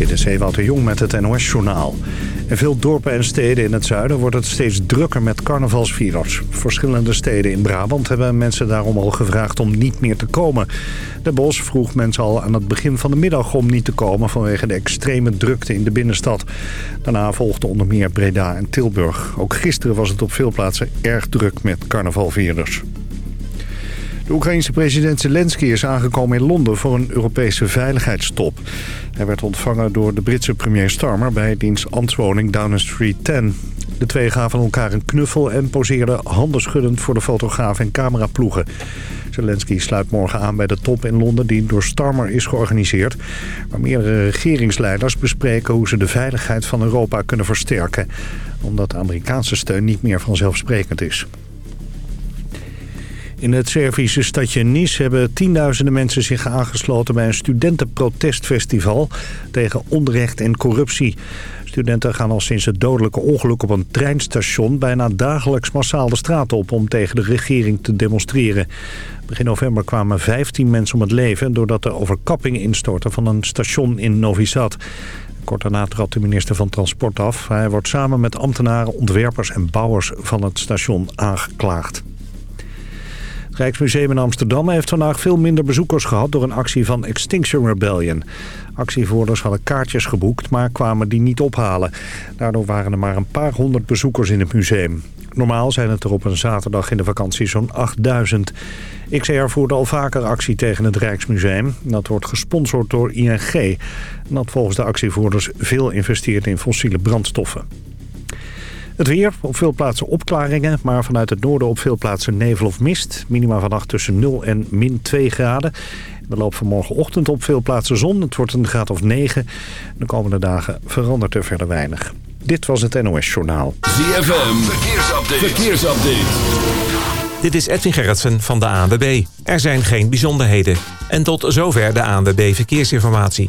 Dit is Ewout de Jong met het NOS-journaal. In veel dorpen en steden in het zuiden wordt het steeds drukker met carnavalsvirus. Verschillende steden in Brabant hebben mensen daarom al gevraagd om niet meer te komen. De Bos vroeg mensen al aan het begin van de middag om niet te komen... vanwege de extreme drukte in de binnenstad. Daarna volgden onder meer Breda en Tilburg. Ook gisteren was het op veel plaatsen erg druk met carnavalvirus. De Oekraïense president Zelensky is aangekomen in Londen voor een Europese veiligheidstop. Hij werd ontvangen door de Britse premier Starmer bij diens ambtswoning Downing Street 10. De twee gaven elkaar een knuffel en poseerden handenschuddend voor de fotograaf en cameraploegen. Zelensky sluit morgen aan bij de top in Londen die door Starmer is georganiseerd. Waar meerdere regeringsleiders bespreken hoe ze de veiligheid van Europa kunnen versterken. Omdat de Amerikaanse steun niet meer vanzelfsprekend is. In het Servische stadje Nis hebben tienduizenden mensen zich aangesloten bij een studentenprotestfestival tegen onrecht en corruptie. Studenten gaan al sinds het dodelijke ongeluk op een treinstation bijna dagelijks massaal de straat op om tegen de regering te demonstreren. Begin november kwamen 15 mensen om het leven doordat de overkapping instortte van een station in Novi Sad. Kort daarna trad de minister van Transport af. Hij wordt samen met ambtenaren, ontwerpers en bouwers van het station aangeklaagd. Rijksmuseum in Amsterdam heeft vandaag veel minder bezoekers gehad... door een actie van Extinction Rebellion. Actievoerders hadden kaartjes geboekt, maar kwamen die niet ophalen. Daardoor waren er maar een paar honderd bezoekers in het museum. Normaal zijn het er op een zaterdag in de vakantie zo'n 8000. XR voerde al vaker actie tegen het Rijksmuseum. Dat wordt gesponsord door ING. Dat volgens de actievoerders veel investeert in fossiele brandstoffen. Het weer, op veel plaatsen opklaringen, maar vanuit het noorden op veel plaatsen nevel of mist. Minima vannacht tussen 0 en min 2 graden. In de loop van morgenochtend op veel plaatsen zon. Het wordt een graad of 9. De komende dagen verandert er verder weinig. Dit was het NOS Journaal. ZFM, verkeersupdate. verkeersupdate. Dit is Edwin Gerritsen van de ANWB. Er zijn geen bijzonderheden. En tot zover de ANWB Verkeersinformatie.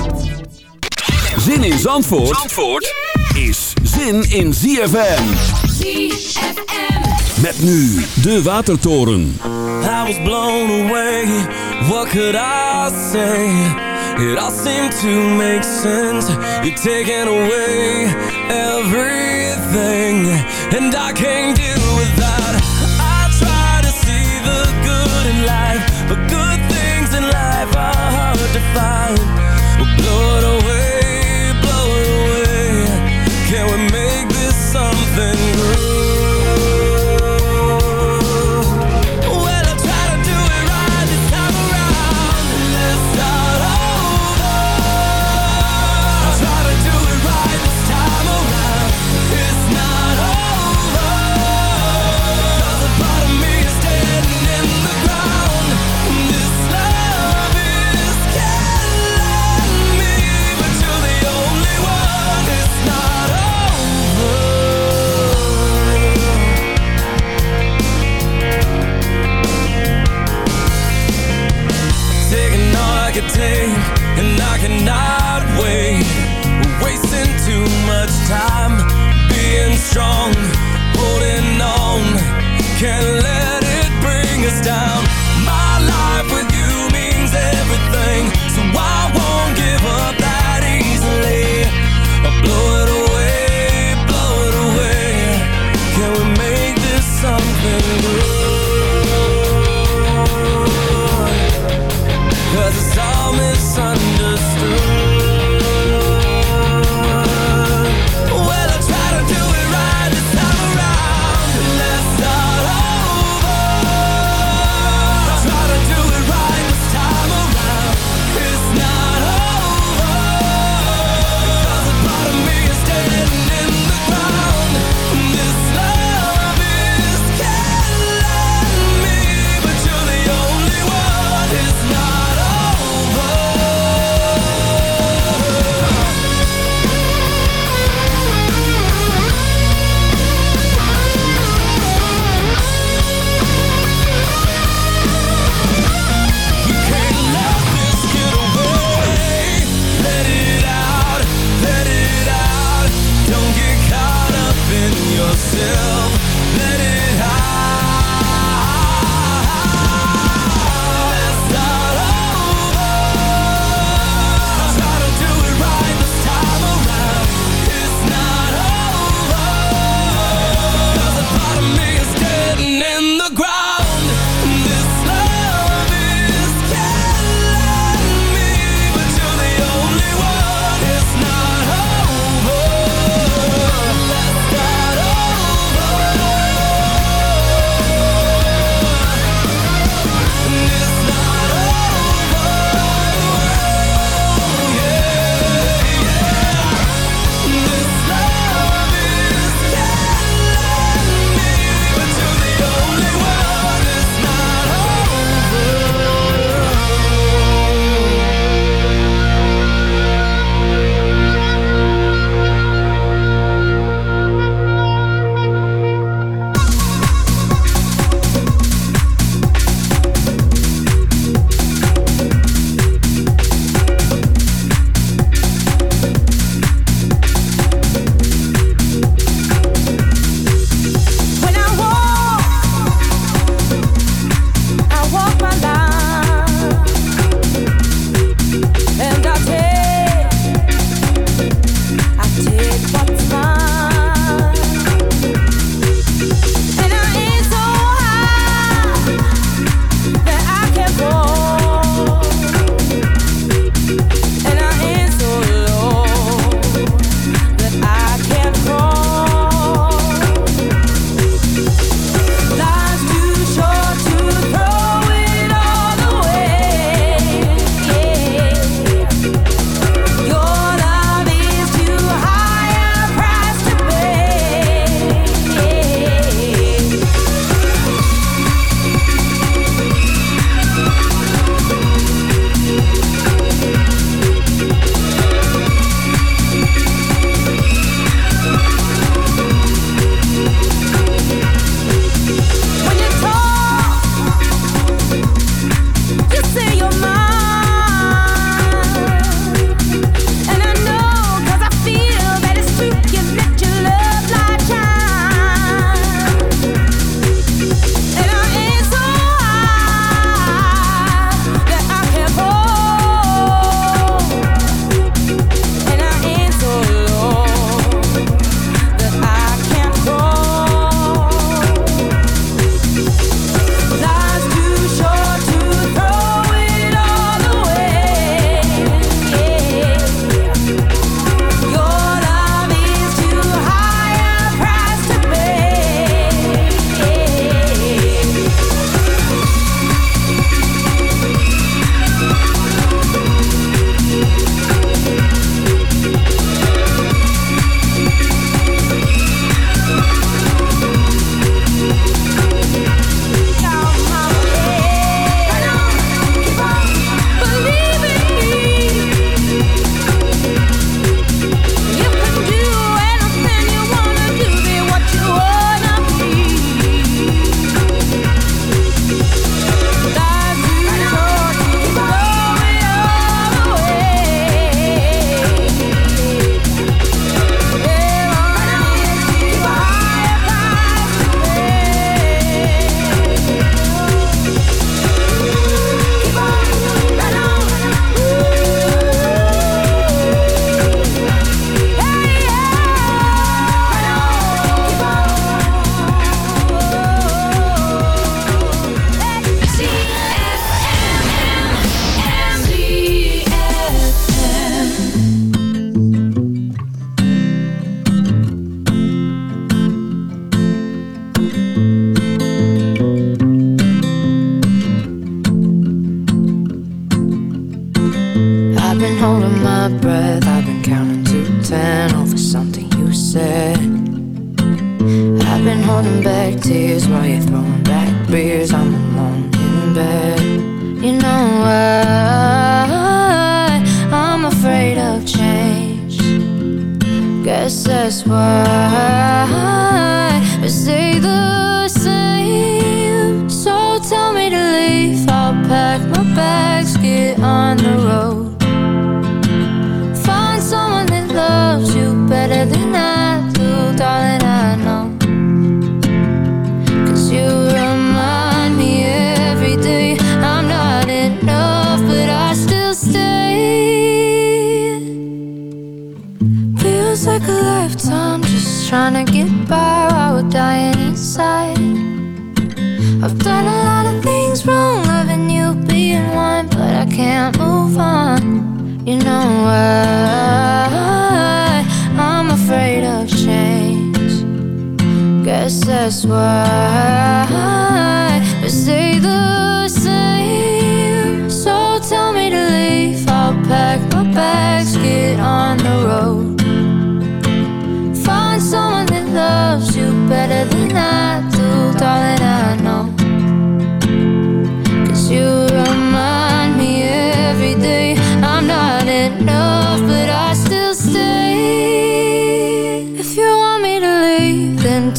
Zin in Zandvoort, Zandvoort is zin in ZFM. ZFM. Met nu de Watertoren. I was blown away, what could I say? It all seemed to make sense You're taking away everything And I can't deal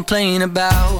complain about.